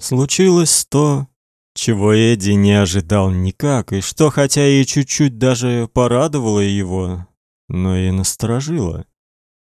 Случилось то, чего Эдди не ожидал никак, и что хотя и чуть-чуть даже порадовало его, но и насторожило.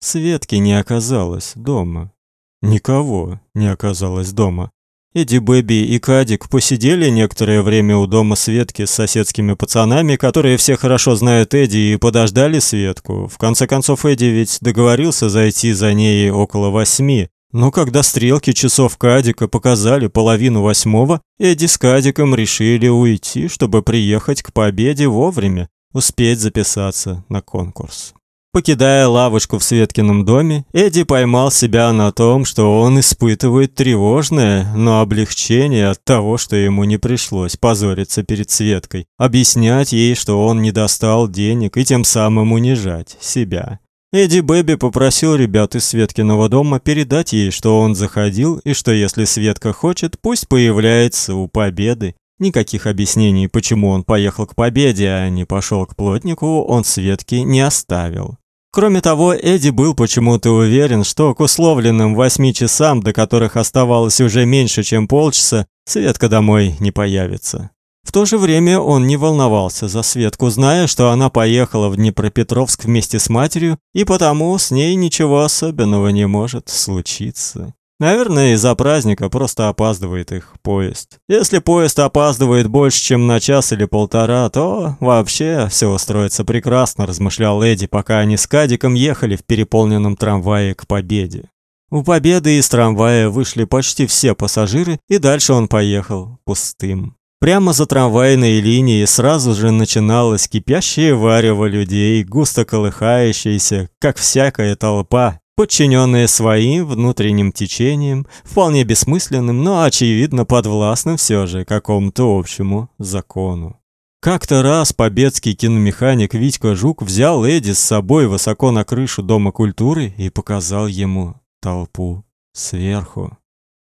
Светки не оказалось дома. Никого не оказалось дома. Эдди Бэби и Кадик посидели некоторое время у дома Светки с соседскими пацанами, которые все хорошо знают Эдди, и подождали Светку. В конце концов, Эдди ведь договорился зайти за ней около восьми. Но когда стрелки часов Кадика показали половину восьмого, Эдди с Кадиком решили уйти, чтобы приехать к победе вовремя, успеть записаться на конкурс. Покидая лавочку в Светкином доме, Эдди поймал себя на том, что он испытывает тревожное, но облегчение от того, что ему не пришлось позориться перед Светкой, объяснять ей, что он не достал денег и тем самым унижать себя. Эдди Бэби попросил ребят из Светкиного дома передать ей, что он заходил и что если Светка хочет, пусть появляется у Победы. Никаких объяснений, почему он поехал к Победе, а не пошел к плотнику, он Светке не оставил. Кроме того, Эдди был почему-то уверен, что к условленным восьми часам, до которых оставалось уже меньше, чем полчаса, Светка домой не появится. В то же время он не волновался за Светку, зная, что она поехала в Днепропетровск вместе с матерью, и потому с ней ничего особенного не может случиться. Наверное, из-за праздника просто опаздывает их поезд. Если поезд опаздывает больше, чем на час или полтора, то вообще все устроится прекрасно, размышлял Эдди, пока они с Кадиком ехали в переполненном трамвае к Победе. У Победы из трамвая вышли почти все пассажиры, и дальше он поехал пустым. Прямо за трамвайной линией сразу же начиналось кипящее варево людей, густо колыхающееся, как всякая толпа, подчиненные своим внутренним течениям, вполне бессмысленным, но очевидно подвластным все же какому-то общему закону. Как-то раз победский киномеханик Витька Жук взял Эдди с собой высоко на крышу Дома культуры и показал ему толпу сверху.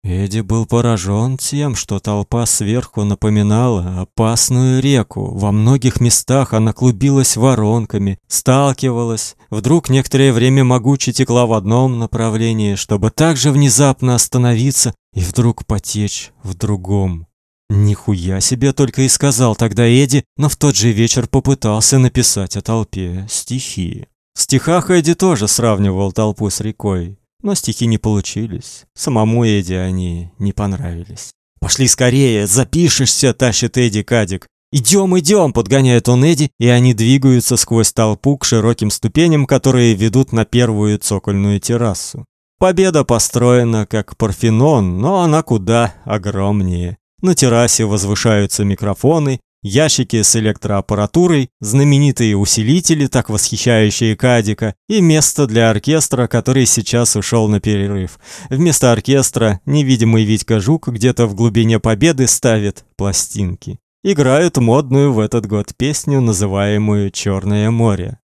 Эдди был поражен тем, что толпа сверху напоминала опасную реку. Во многих местах она клубилась воронками, сталкивалась, вдруг некоторое время могуче текла в одном направлении, чтобы также внезапно остановиться и вдруг потечь в другом. Нихуя себе только и сказал тогда Эдди, но в тот же вечер попытался написать о толпе стихи. В стихах Эдди тоже сравнивал толпу с рекой. Но стихи не получились. Самому Эдди они не понравились. «Пошли скорее, запишешься!» – тащит Эдди Кадик. «Идем, идем!» – подгоняет он Эдди, и они двигаются сквозь толпу к широким ступеням, которые ведут на первую цокольную террасу. Победа построена как Парфенон, но она куда огромнее. На террасе возвышаются микрофоны, ящики с электроаппаратурой, знаменитые усилители, так восхищающие Кадика, и место для оркестра, который сейчас ушел на перерыв. Вместо оркестра невидимый Витька Жук где-то в глубине победы ставит пластинки. Играют модную в этот год песню, называемую «Черное море».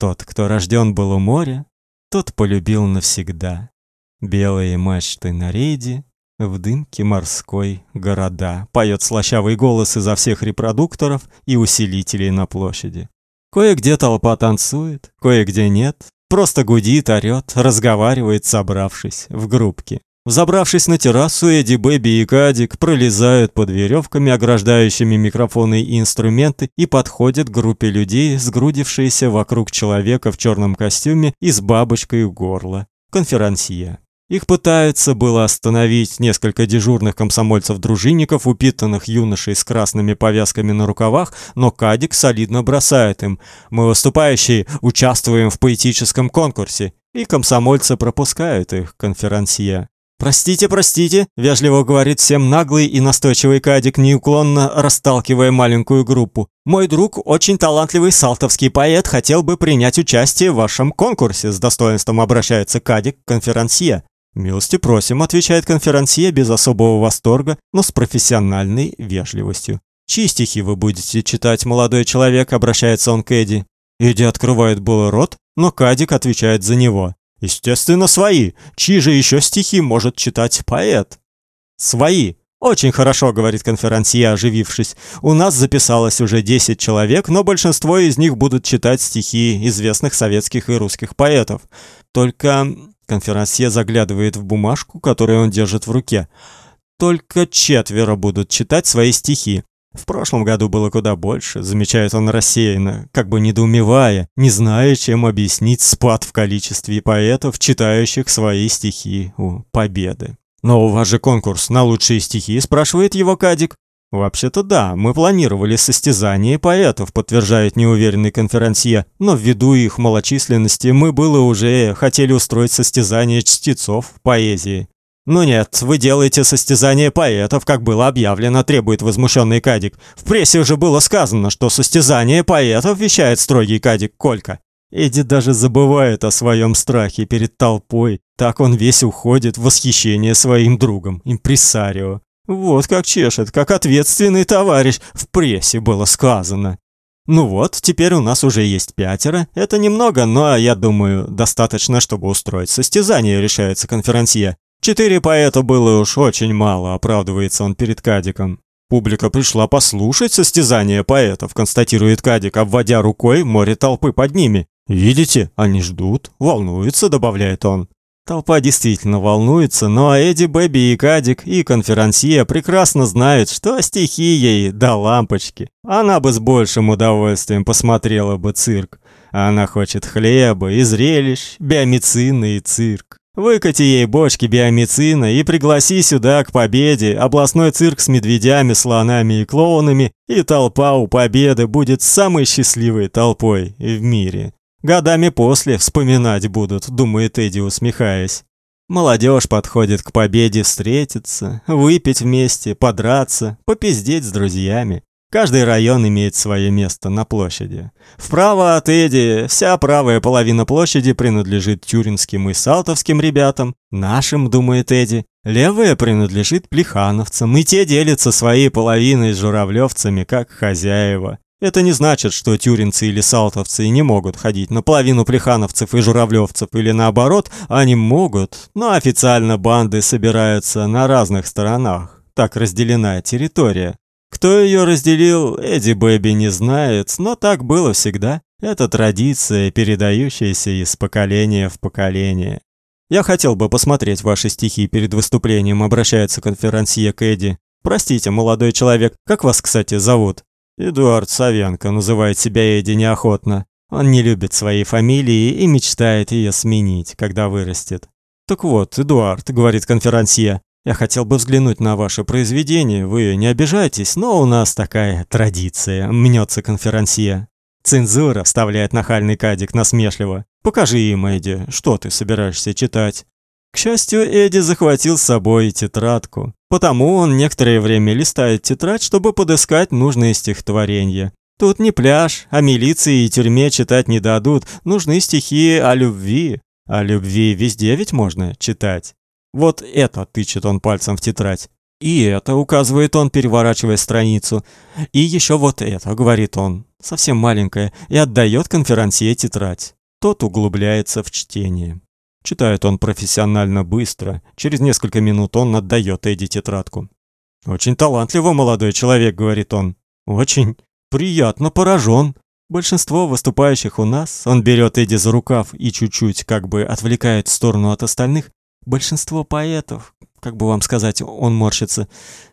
Тот, кто рожден был у моря, тот полюбил навсегда. Белые мачты на рейде, в дымке морской города поет слащавый голос изо всех репродукторов и усилителей на площади. Кое-где толпа танцует, кое-где нет, просто гудит, орёт, разговаривает, собравшись в группки. Взобравшись на террасу, Эдди Бэби и Кадик пролезают под веревками, ограждающими микрофоны и инструменты, и подходят к группе людей, сгрудившиеся вокруг человека в черном костюме и с бабочкой у горла. Конферансье. Их пытаются было остановить несколько дежурных комсомольцев-дружинников, упитанных юношей с красными повязками на рукавах, но Кадик солидно бросает им: "Мы выступающие участвуем в поэтическом конкурсе". И комсомольцы пропускают их конферансье. «Простите, простите», — вежливо говорит всем наглый и настойчивый Кадик, неуклонно расталкивая маленькую группу. «Мой друг, очень талантливый салтовский поэт, хотел бы принять участие в вашем конкурсе», — с достоинством обращается Кадик к конферансье. «Милости просим», — отвечает конферансье без особого восторга, но с профессиональной вежливостью. «Чьи стихи вы будете читать, молодой человек?» — обращается он к Эдди. Эдди открывает было рот, но Кадик отвечает за него. «Естественно, свои. Чьи же еще стихи может читать поэт?» «Свои. Очень хорошо», — говорит конферансье, оживившись. «У нас записалось уже 10 человек, но большинство из них будут читать стихи известных советских и русских поэтов. Только Конферансье заглядывает в бумажку, которую он держит в руке. только четверо будут читать свои стихи. В прошлом году было куда больше, замечает он рассеянно, как бы недоумевая, не зная, чем объяснить спад в количестве поэтов, читающих свои стихи у Победы. Но у вас же конкурс на лучшие стихи, спрашивает его Кадик. Вообще-то да, мы планировали состязание поэтов, подтверждает неуверенный конферансье, но ввиду их малочисленности мы было уже хотели устроить состязание чтецов поэзии. «Ну нет, вы делаете состязание поэтов, как было объявлено», — требует возмущенный Кадик. «В прессе уже было сказано, что состязание поэтов вещает строгий Кадик Колька». Эдди даже забывает о своем страхе перед толпой. Так он весь уходит в восхищение своим другом, импресарио. Вот как чешет, как ответственный товарищ, в прессе было сказано. Ну вот, теперь у нас уже есть пятеро. Это немного, но, я думаю, достаточно, чтобы устроить состязание, решается конферансье. Четыре поэта было уж очень мало, оправдывается он перед Кадиком. Публика пришла послушать состязание поэтов, констатирует Кадик, обводя рукой море толпы под ними. Видите, они ждут, волнуются, добавляет он. Толпа действительно волнуется, но Эдди Бэби и Кадик и конферансье прекрасно знают, что стихи ей до лампочки. Она бы с большим удовольствием посмотрела бы цирк. Она хочет хлеба и зрелищ, биомицины и цирк. Выкати ей бочки биомицина и пригласи сюда к победе областной цирк с медведями, слонами и клоунами, и толпа у победы будет самой счастливой толпой в мире. Годами после вспоминать будут, думает Эдди, усмехаясь. Молодежь подходит к победе встретиться, выпить вместе, подраться, попиздеть с друзьями. Каждый район имеет свое место на площади. Вправо от Эди вся правая половина площади принадлежит тюринским и салтовским ребятам, нашим, думает Эди. Левая принадлежит плехановцам, и те делятся своей половиной с журавлевцами, как хозяева. Это не значит, что тюринцы или салтовцы не могут ходить на половину плехановцев и журавлевцев, или наоборот, они могут, но официально банды собираются на разных сторонах. Так разделена территория. Кто ее разделил, Эдди Бэби не знает, но так было всегда. Это традиция, передающаяся из поколения в поколение. Я хотел бы посмотреть ваши стихи перед выступлением, обращается конферансье к Эдди. Простите, молодой человек, как вас, кстати, зовут? Эдуард Савенко называет себя Эдди неохотно. Он не любит своей фамилии и мечтает ее сменить, когда вырастет. Так вот, Эдуард, говорит конферансье, я хотел бы взглянуть на ваше произведение. Вы не обижайтесь, но у нас такая традиция, мнется конферансье. Цензура вставляет нахальный кадик насмешливо. Покажи им, Эдди, что ты собираешься читать. К счастью, Эдди захватил с собой тетрадку. Потому он некоторое время листает тетрадь, чтобы подыскать нужные стихотворения. Тут не пляж, а милиции и тюрьме читать не дадут. Нужны стихи о любви. О любви везде ведь можно читать. Вот это тычет он пальцем в тетрадь. И это указывает он, переворачивая страницу. И еще вот это, говорит он, совсем маленькое, и отдает конферансье тетрадь. Тот углубляется в чтение. Читает он профессионально быстро. Через несколько минут он отдает Эдди тетрадку. Очень талантливый молодой человек, говорит он. Очень приятно поражен. Большинство выступающих у нас, он берет Эдди за рукав и чуть-чуть как бы отвлекает в сторону от остальных, Большинство поэтов, как бы вам сказать, он морщится,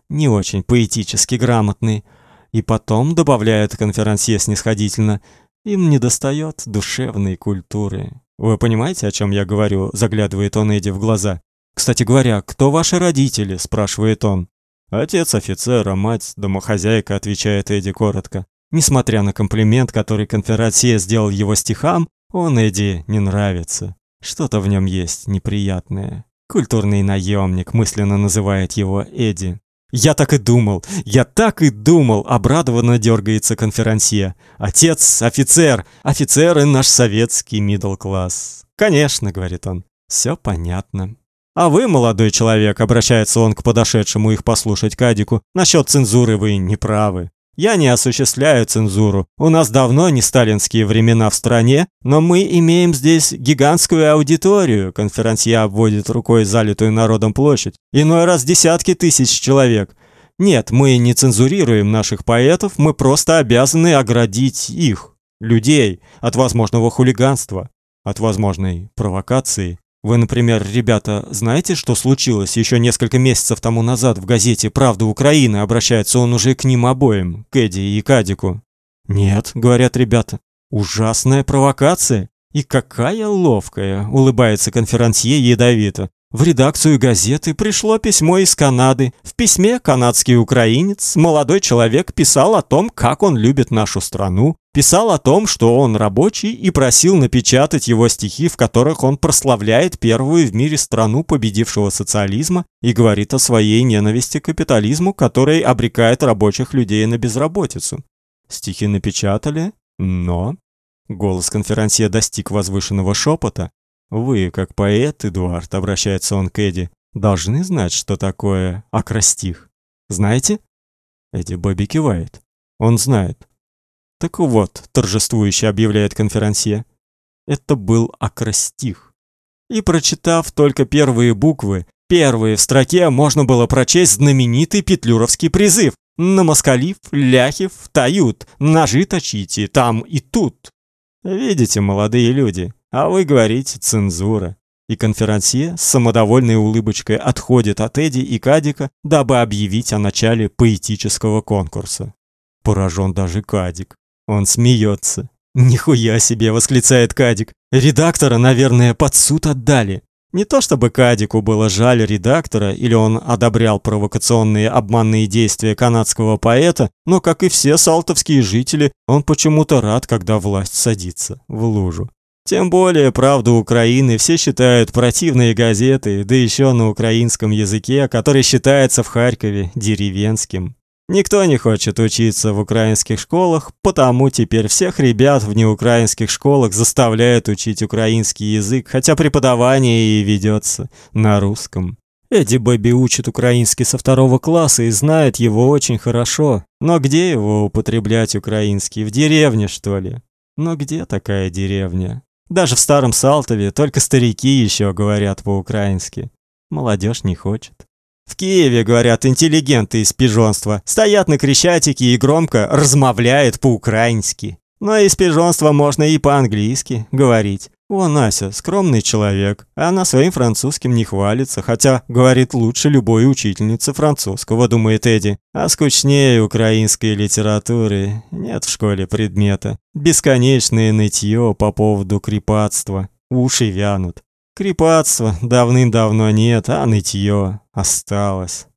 не очень поэтически грамотные. И потом, добавляет конферансье снисходительно, им недостает душевной культуры. Вы понимаете, о чем я говорю? Заглядывает он Эдди в глаза. Кстати говоря, кто ваши родители? спрашивает он. Отец офицера, мать домохозяйка, отвечает Эдди коротко. Несмотря на комплимент, который конферансье сделал его стихам, он Эдди не нравится. Что-то в нем есть неприятное. Культурный наемник мысленно называет его Эдди. Я так и думал, я так и думал, обрадованно дергается конферансье. Отец офицер, офицер и наш советский мидл класс. Конечно, говорит он. Все понятно. А вы, молодой человек, обращается он к подошедшему их послушать Кадику. Насчет цензуры вы не правы. Я не осуществляю цензуру. У нас давно не сталинские времена в стране, но мы имеем здесь гигантскую аудиторию. Конферансье обводит рукой залитую народом площадь. Иной раз десятки тысяч человек. Нет, мы не цензурируем наших поэтов, мы просто обязаны оградить их, людей, от возможного хулиганства, от возможной провокации. Вы, например, ребята, знаете, что случилось еще несколько месяцев тому назад в газете «Правда Украины»? Обращается он уже к ним обоим, к Эдди и Кадику. Нет, говорят ребята. Ужасная провокация. И какая ловкая, улыбается конферансье ядовито. В редакцию газеты пришло письмо из Канады. В письме канадский украинец, молодой человек, писал о том, как он любит нашу страну, писал о том, что он рабочий и просил напечатать его стихи, в которых он прославляет первую в мире страну победившего социализма и говорит о своей ненависти к капитализму, который обрекает рабочих людей на безработицу. Стихи напечатали, но голос конферансье достиг возвышенного шепота, вы, как поэт, Эдуард, обращается он к Эдди, должны знать, что такое акростих. Знаете? Эдди Бобби кивает. Он знает. Так вот, торжествующе объявляет конферансье. Это был акростих. И прочитав только первые буквы, первые в строке, можно было прочесть знаменитый петлюровский призыв: "На москалив, ляхив, тают, ножи точите там и тут". Видите, молодые люди, а вы говорите цензура. И конферансье с самодовольной улыбочкой отходит от Эди и Кадика, дабы объявить о начале поэтического конкурса. Поражен даже Кадик. Он смеется. «Нихуя себе!» — восклицает Кадик. «Редактора, наверное, под суд отдали». Не то чтобы Кадику было жаль редактора или он одобрял провокационные обманные действия канадского поэта, но, как и все салтовские жители, он почему-то рад, когда власть садится в лужу. Тем более «Правду Украины» все считают противные газеты, да еще на украинском языке, который считается в Харькове деревенским. Никто не хочет учиться в украинских школах, потому теперь всех ребят в неукраинских школах заставляют учить украинский язык, хотя преподавание и ведется на русском. Эдди Бэби учит украинский со второго класса и знает его очень хорошо. Но где его употреблять украинский? В деревне, что ли? Но где такая деревня? Даже в старом Салтове только старики еще говорят по-украински. Молодежь не хочет. В Киеве, говорят, интеллигенты из пижонства стоят на Крещатике и громко размовляют по-украински. Но из пижонства можно и по-английски говорить. О, Ася, скромный человек. Она своим французским не хвалится, хотя говорит лучше любой учительницы французского, думает Эдди. А скучнее украинской литературы нет в школе предмета. Бесконечное нытье по поводу крепатства. Уши вянут. Крепатства давным-давно нет, а нытье осталось.